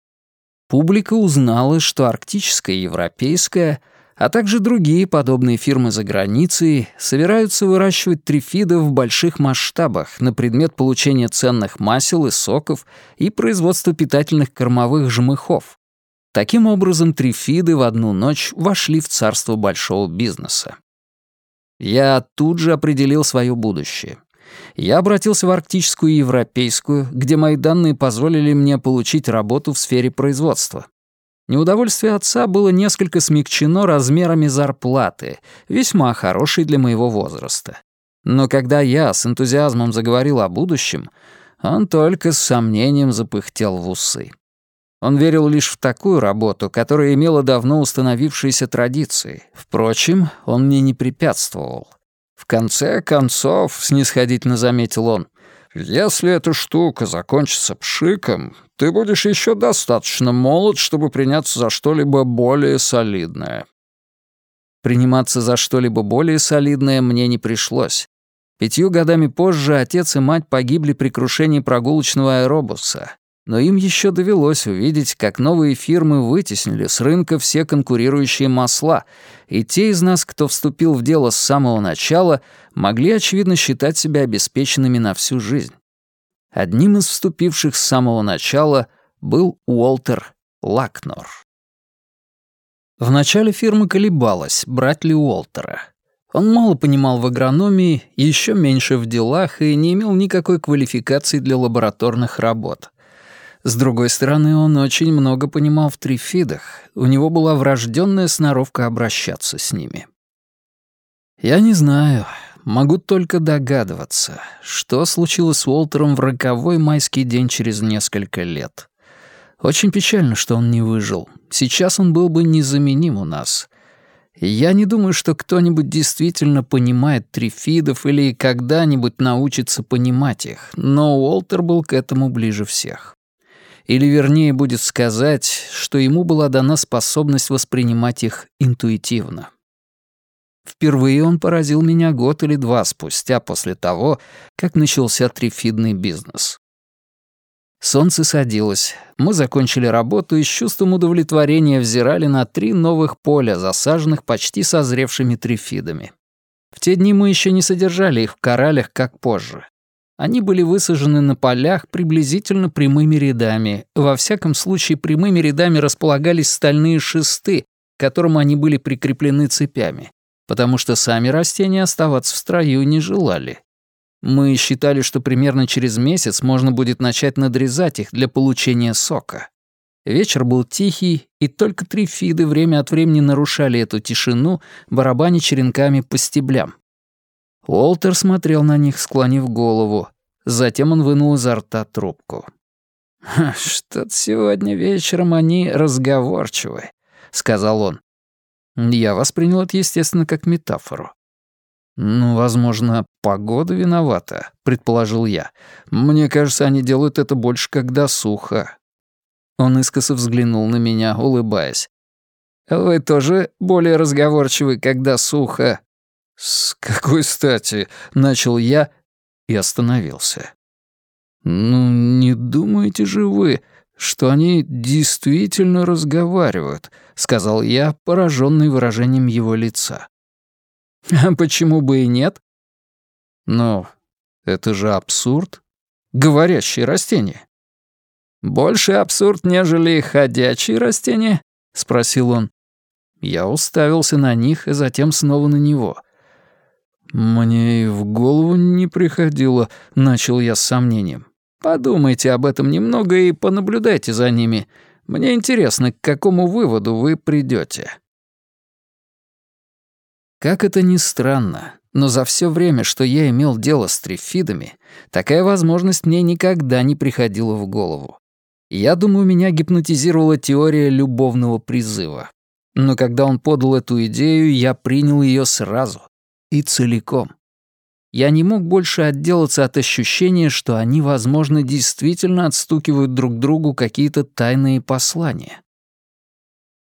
Публика узнала, что арктическая и европейская а также другие подобные фирмы за границей собираются выращивать трифидов в больших масштабах на предмет получения ценных масел и соков и производства питательных кормовых жмыхов. Таким образом, трифиды в одну ночь вошли в царство большого бизнеса. Я тут же определил свое будущее. Я обратился в арктическую и европейскую, где мои данные позволили мне получить работу в сфере производства. Неудовольствие отца было несколько смягчено размерами зарплаты, весьма хорошей для моего возраста. Но когда я с энтузиазмом заговорил о будущем, он только с сомнением запыхтел в усы. Он верил лишь в такую работу, которая имела давно установившиеся традиции. Впрочем, он мне не препятствовал. В конце концов, снисходительно заметил он, если эта штука закончится пшиком, ты будешь еще достаточно молод, чтобы приняться за что-либо более солидное. Приниматься за что-либо более солидное мне не пришлось. Пятью годами позже отец и мать погибли при крушении прогулочного аэробуса, но им еще довелось увидеть, как новые фирмы вытеснили с рынка все конкурирующие масла, и те из нас, кто вступил в дело с самого начала, могли, очевидно, считать себя обеспеченными на всю жизнь. Одним из вступивших с самого начала был Уолтер Лакнор. Вначале фирма колебалась, брать ли Уолтера. Он мало понимал в агрономии, еще меньше в делах и не имел никакой квалификации для лабораторных работ. С другой стороны, он очень много понимал в трифидах, у него была врожденная сноровка обращаться с ними. Я не знаю, могу только догадываться, что случилось с Уолтером в роковой майский день через несколько лет. Очень печально, что он не выжил. Сейчас он был бы незаменим у нас. Я не думаю, что кто-нибудь действительно понимает трифидов или когда-нибудь научится понимать их, но Уолтер был к этому ближе всех. Или вернее будет сказать, что ему была дана способность воспринимать их интуитивно. Впервые он поразил меня год или два спустя после того, как начался трифидный бизнес. Солнце садилось. Мы закончили работу и с чувством удовлетворения взирали на три новых поля, засаженных почти созревшими трифидами. В те дни мы еще не содержали их в коралях, как позже. Они были высажены на полях приблизительно прямыми рядами. Во всяком случае, прямыми рядами располагались стальные шесты, к которым они были прикреплены цепями, потому что сами растения оставаться в строю не желали. Мы считали, что примерно через месяц можно будет начать надрезать их для получения сока. Вечер был тихий, и только трифиды время от времени нарушали эту тишину, барабаня черенками по стеблям. Уолтер смотрел на них, склонив голову. Затем он вынул изо рта трубку. «Что-то сегодня вечером они разговорчивы», — сказал он. Я воспринял это, естественно, как метафору. «Ну, возможно, погода виновата», — предположил я. «Мне кажется, они делают это больше, когда сухо». Он искоса взглянул на меня, улыбаясь. «Вы тоже более разговорчивы, когда сухо?» «С какой стати?» — начал я и остановился. «Ну, не думаете же вы, что они действительно разговаривают?» — сказал я, пораженный выражением его лица. А почему бы и нет? Но это же абсурд. Говорящие растения. Больше абсурд, нежели ходячие растения? Спросил он. Я уставился на них и затем снова на него. Мне и в голову не приходило, начал я с сомнением. Подумайте об этом немного и понаблюдайте за ними. Мне интересно, к какому выводу вы придете. Как это ни странно, но за все время, что я имел дело с трифидами, такая возможность мне никогда не приходила в голову. Я думаю, меня гипнотизировала теория любовного призыва. Но когда он подал эту идею, я принял ее сразу и целиком. Я не мог больше отделаться от ощущения, что они, возможно, действительно отстукивают друг другу какие-то тайные послания.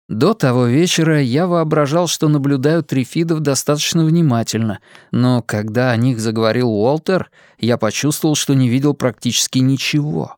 До того вечера я воображал, что наблюдаю трифидов достаточно внимательно, но когда о них заговорил Уолтер, я почувствовал, что не видел практически ничего.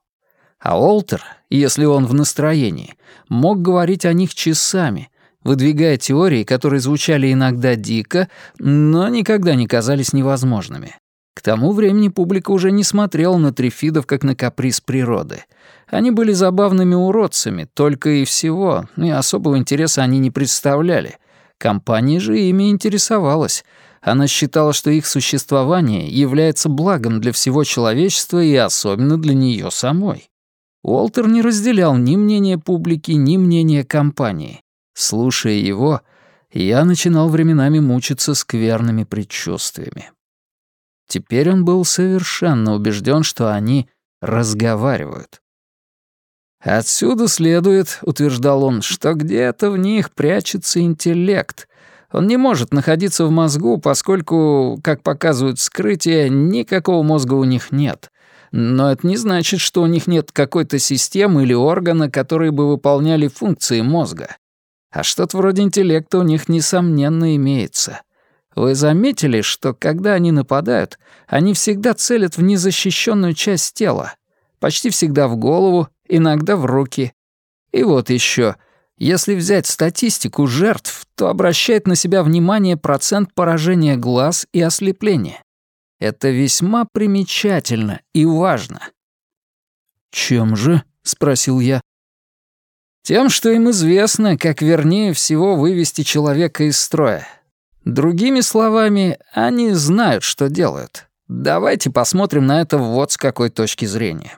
А Уолтер, если он в настроении, мог говорить о них часами, выдвигая теории, которые звучали иногда дико, но никогда не казались невозможными. К тому времени публика уже не смотрела на трифидов как на каприз природы. Они были забавными уродцами, только и всего, и особого интереса они не представляли. Компания же ими интересовалась. Она считала, что их существование является благом для всего человечества и особенно для нее самой. Уолтер не разделял ни мнения публики, ни мнения компании. Слушая его, я начинал временами мучиться скверными предчувствиями. Теперь он был совершенно убежден, что они разговаривают. «Отсюда следует, — утверждал он, — что где-то в них прячется интеллект. Он не может находиться в мозгу, поскольку, как показывают вскрытия, никакого мозга у них нет. Но это не значит, что у них нет какой-то системы или органа, которые бы выполняли функции мозга. А что-то вроде интеллекта у них, несомненно, имеется. Вы заметили, что когда они нападают, они всегда целят в незащищенную часть тела, почти всегда в голову, иногда в руки. И вот еще, если взять статистику жертв, то обращает на себя внимание процент поражения глаз и ослепления. Это весьма примечательно и важно. «Чем же?» — спросил я. «Тем, что им известно, как вернее всего вывести человека из строя. Другими словами, они знают, что делают. Давайте посмотрим на это вот с какой точки зрения.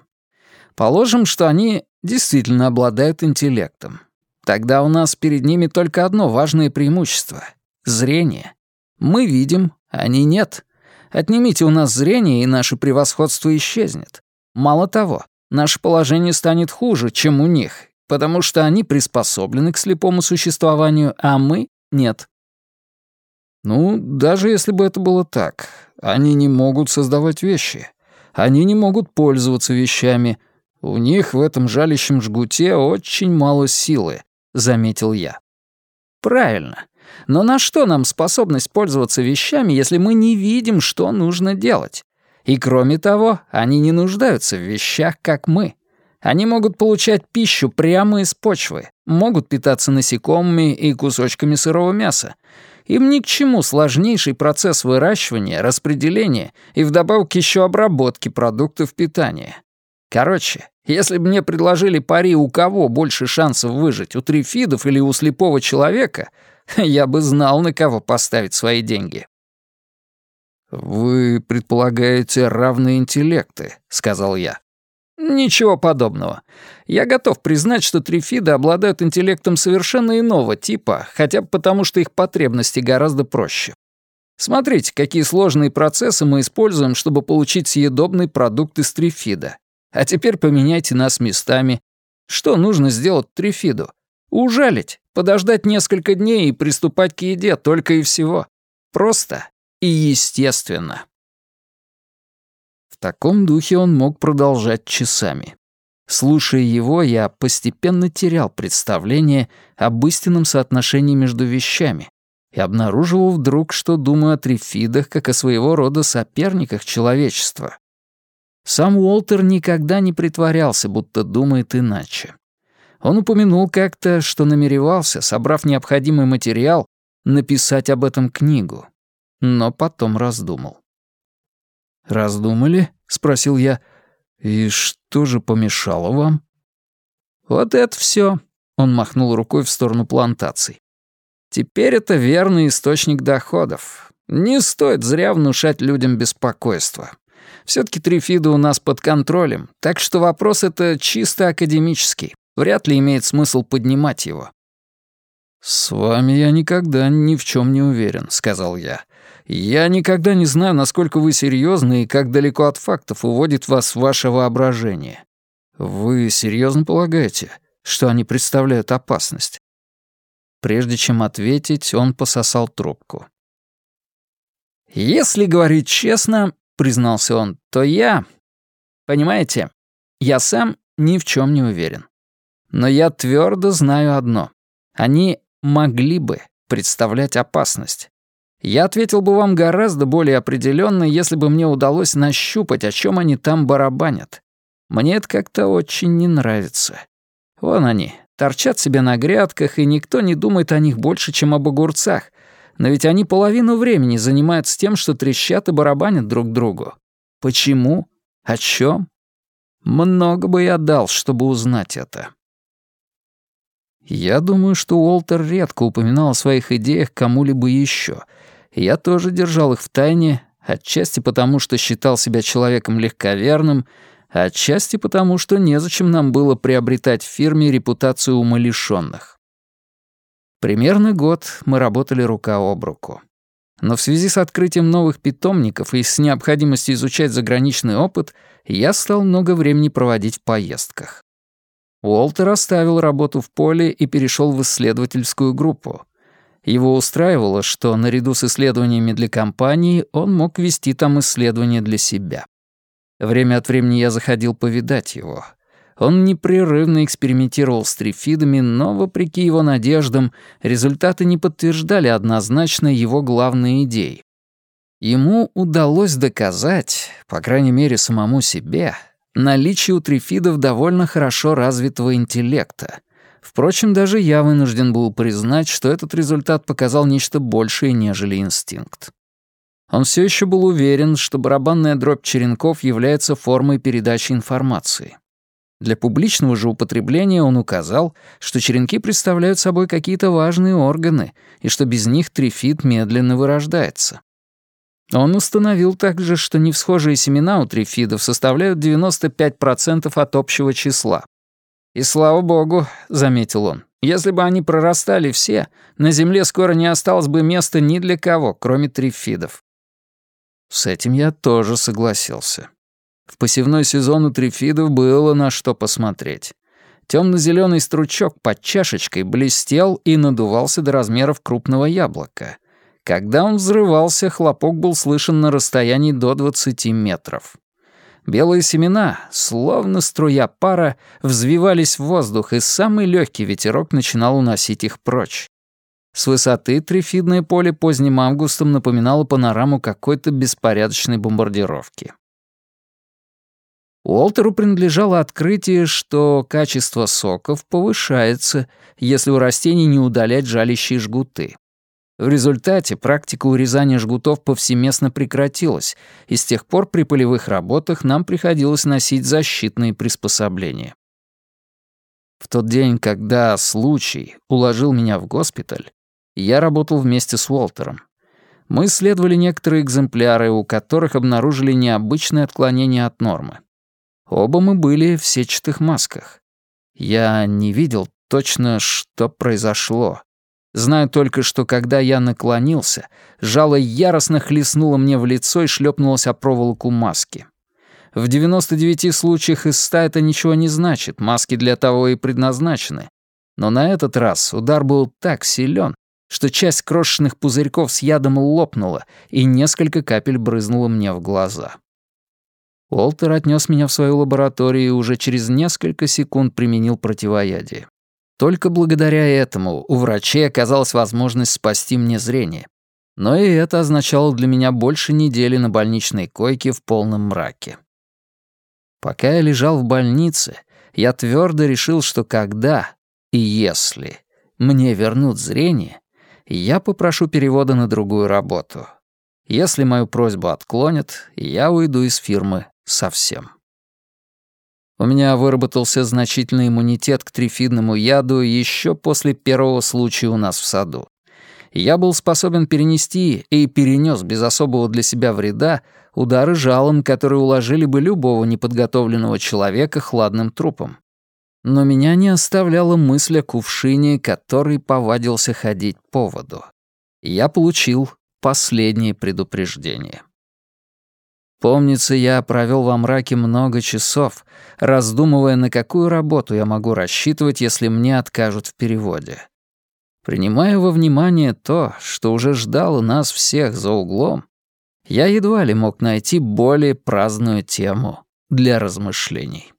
Положим, что они действительно обладают интеллектом. Тогда у нас перед ними только одно важное преимущество — зрение. Мы видим, они нет. Отнимите у нас зрение, и наше превосходство исчезнет. Мало того, наше положение станет хуже, чем у них, потому что они приспособлены к слепому существованию, а мы — нет. Ну, даже если бы это было так, они не могут создавать вещи. Они не могут пользоваться вещами. У них в этом жалящем жгуте очень мало силы, заметил я. Правильно. Но на что нам способность пользоваться вещами, если мы не видим, что нужно делать? И кроме того, они не нуждаются в вещах, как мы. Они могут получать пищу прямо из почвы, могут питаться насекомыми и кусочками сырого мяса. Им ни к чему сложнейший процесс выращивания, распределения и вдобавок еще обработки продуктов питания. Короче, если бы мне предложили пари, у кого больше шансов выжить, у трифидов или у слепого человека, я бы знал, на кого поставить свои деньги. «Вы предполагаете равные интеллекты», — сказал я. Ничего подобного. Я готов признать, что трифиды обладают интеллектом совершенно иного типа, хотя бы потому, что их потребности гораздо проще. Смотрите, какие сложные процессы мы используем, чтобы получить съедобный продукт из трифида. А теперь поменяйте нас местами. Что нужно сделать трифиду? Ужалить, подождать несколько дней и приступать к еде только и всего. Просто и естественно. В таком духе он мог продолжать часами. Слушая его, я постепенно терял представление об истинном соотношении между вещами и обнаруживал вдруг, что думаю о трифидах как о своего рода соперниках человечества. Сам Уолтер никогда не притворялся, будто думает иначе. Он упомянул как-то, что намеревался, собрав необходимый материал, написать об этом книгу, но потом раздумал. «Раздумали?» — спросил я. «И что же помешало вам?» «Вот это все. он махнул рукой в сторону плантаций. «Теперь это верный источник доходов. Не стоит зря внушать людям беспокойство. все таки трифиды у нас под контролем, так что вопрос это чисто академический. Вряд ли имеет смысл поднимать его». «С вами я никогда ни в чем не уверен», — сказал я. Я никогда не знаю, насколько вы серьезны и как далеко от фактов уводит вас ваше воображение. Вы серьезно полагаете, что они представляют опасность? Прежде чем ответить, он пососал трубку. «Если говорить честно, — признался он, — то я... Понимаете, я сам ни в чем не уверен. Но я твердо знаю одно. Они могли бы представлять опасность. Я ответил бы вам гораздо более определенно, если бы мне удалось нащупать, о чем они там барабанят. Мне это как-то очень не нравится. Вон они, торчат себе на грядках, и никто не думает о них больше, чем об огурцах. Но ведь они половину времени занимаются тем, что трещат и барабанят друг другу. Почему? О чем? Много бы я дал, чтобы узнать это. Я думаю, что Уолтер редко упоминал о своих идеях кому-либо еще — я тоже держал их в тайне, отчасти потому, что считал себя человеком легковерным, отчасти потому, что незачем нам было приобретать в фирме репутацию умалишённых. Примерно год мы работали рука об руку. Но в связи с открытием новых питомников и с необходимостью изучать заграничный опыт, я стал много времени проводить в поездках. Уолтер оставил работу в поле и перешел в исследовательскую группу. Его устраивало, что наряду с исследованиями для компании он мог вести там исследования для себя. Время от времени я заходил повидать его. Он непрерывно экспериментировал с трифидами, но, вопреки его надеждам, результаты не подтверждали однозначно его главные идеи. Ему удалось доказать, по крайней мере самому себе, наличие у трифидов довольно хорошо развитого интеллекта, Впрочем, даже я вынужден был признать, что этот результат показал нечто большее, нежели инстинкт. Он все еще был уверен, что барабанная дробь черенков является формой передачи информации. Для публичного же употребления он указал, что черенки представляют собой какие-то важные органы и что без них трифид медленно вырождается. Он установил также, что невсхожие семена у трифидов составляют 95% от общего числа, «И слава богу», — заметил он, — «если бы они прорастали все, на Земле скоро не осталось бы места ни для кого, кроме трифидов». С этим я тоже согласился. В посевной сезон у трифидов было на что посмотреть. Темно-зеленый стручок под чашечкой блестел и надувался до размеров крупного яблока. Когда он взрывался, хлопок был слышен на расстоянии до 20 метров. Белые семена, словно струя пара, взвивались в воздух, и самый легкий ветерок начинал уносить их прочь. С высоты трифидное поле поздним августом напоминало панораму какой-то беспорядочной бомбардировки. Уолтеру принадлежало открытие, что качество соков повышается, если у растений не удалять жалящие жгуты. В результате практика урезания жгутов повсеместно прекратилась, и с тех пор при полевых работах нам приходилось носить защитные приспособления. В тот день, когда случай уложил меня в госпиталь, я работал вместе с Уолтером. Мы исследовали некоторые экземпляры, у которых обнаружили необычное отклонение от нормы. Оба мы были в сетчатых масках. Я не видел точно, что произошло. Знаю только, что когда я наклонился, жало яростно хлестнуло мне в лицо и шлепнулось о проволоку маски. В 99 случаях из 100 это ничего не значит, маски для того и предназначены. Но на этот раз удар был так силен, что часть крошечных пузырьков с ядом лопнула, и несколько капель брызнуло мне в глаза. Уолтер отнес меня в свою лабораторию и уже через несколько секунд применил противоядие. Только благодаря этому у врачей оказалась возможность спасти мне зрение. Но и это означало для меня больше недели на больничной койке в полном мраке. Пока я лежал в больнице, я твердо решил, что когда и если мне вернут зрение, я попрошу перевода на другую работу. Если мою просьбу отклонят, я уйду из фирмы совсем. У меня выработался значительный иммунитет к трифидному яду еще после первого случая у нас в саду. Я был способен перенести и перенес без особого для себя вреда удары жалом, которые уложили бы любого неподготовленного человека хладным трупом. Но меня не оставляла мысль о кувшине, который повадился ходить по воду. Я получил последнее предупреждение. Помнится, я провел во мраке много часов, раздумывая, на какую работу я могу рассчитывать, если мне откажут в переводе. Принимая во внимание то, что уже ждало нас всех за углом, я едва ли мог найти более праздную тему для размышлений.